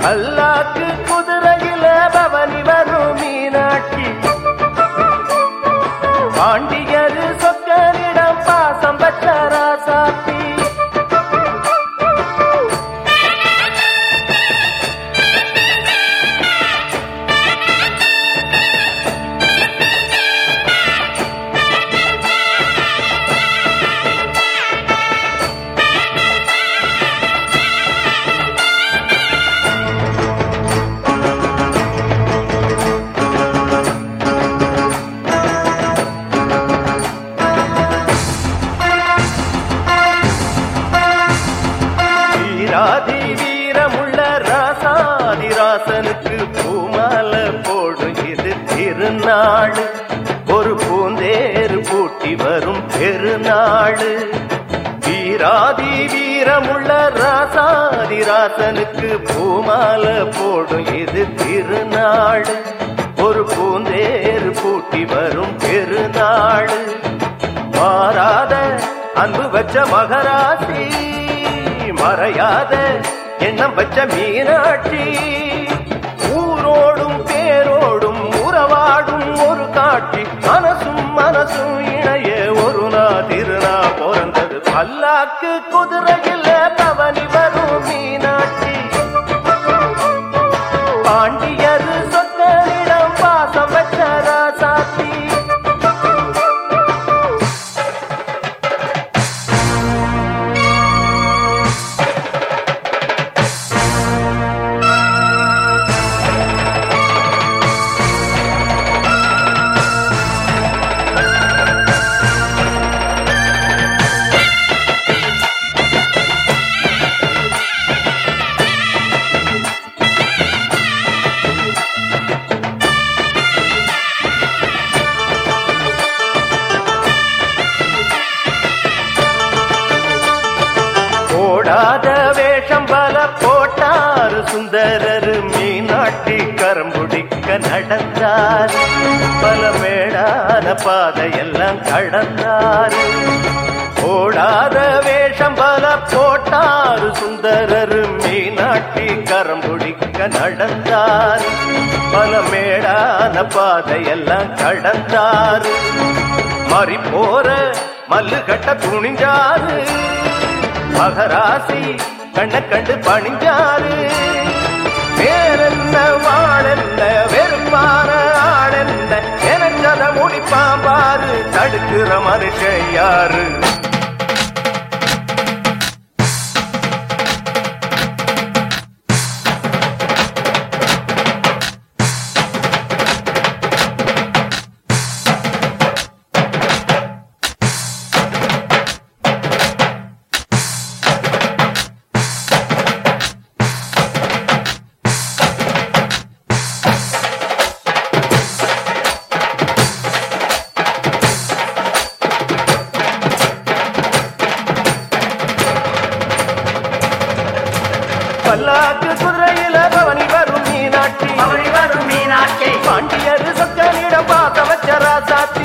Allah Rajadhi பூமால போடும் இது திருநாள். ஒரு பூந்தேறு பூட்டி வரும் பெருநாள். வீராதி வீரமுள்ள ராசாதி ராசனுக்கு பூமால போடும் இது திருநாள். ஒரு பூந்தேறு பூட்டி வரும் பெருநாள். மாறாத அன்பு வச்ச மகராசி மறையாத எண்ணம் வச்ச மீனாட்சி. ஒரு காட்சி மனசும் மனசும் இணைய. ஒரு நா திருநா பிறந்தது. பல்லாக்கு குதிரையில் போட்டாரு சுந்தரர் மீனாட்டி கரம்புடிக்க நடந்தார். பல மேடான பாதையெல்லாம் கடந்தார். ஓடாத வேஷம் பல போட்டார் சுந்தரர் மீனாட்டி கரம்புடிக்க நடந்தார். பல மேடான பாதையெல்லாம் கடந்தார். மாறி போற மல்லு கட்ட துணிஞ்சாரு மகராசி கண்ண கண்டு பணிஞ்சாரு. வேறென்ன வாழென்ன வெறுப்பான ஆடென்ன எனச்சத முடிப்பான் பாரு. தடுக்கிற மனுஷன் யாரு? பல்லாக்கு குதிரையில பவனி வரும் மீனாட்சி. அவனி வரும் மீனாட்சி. பாண்டியர் சொக்கனிடம் பார்த்த வச்ச ராசாத்தி.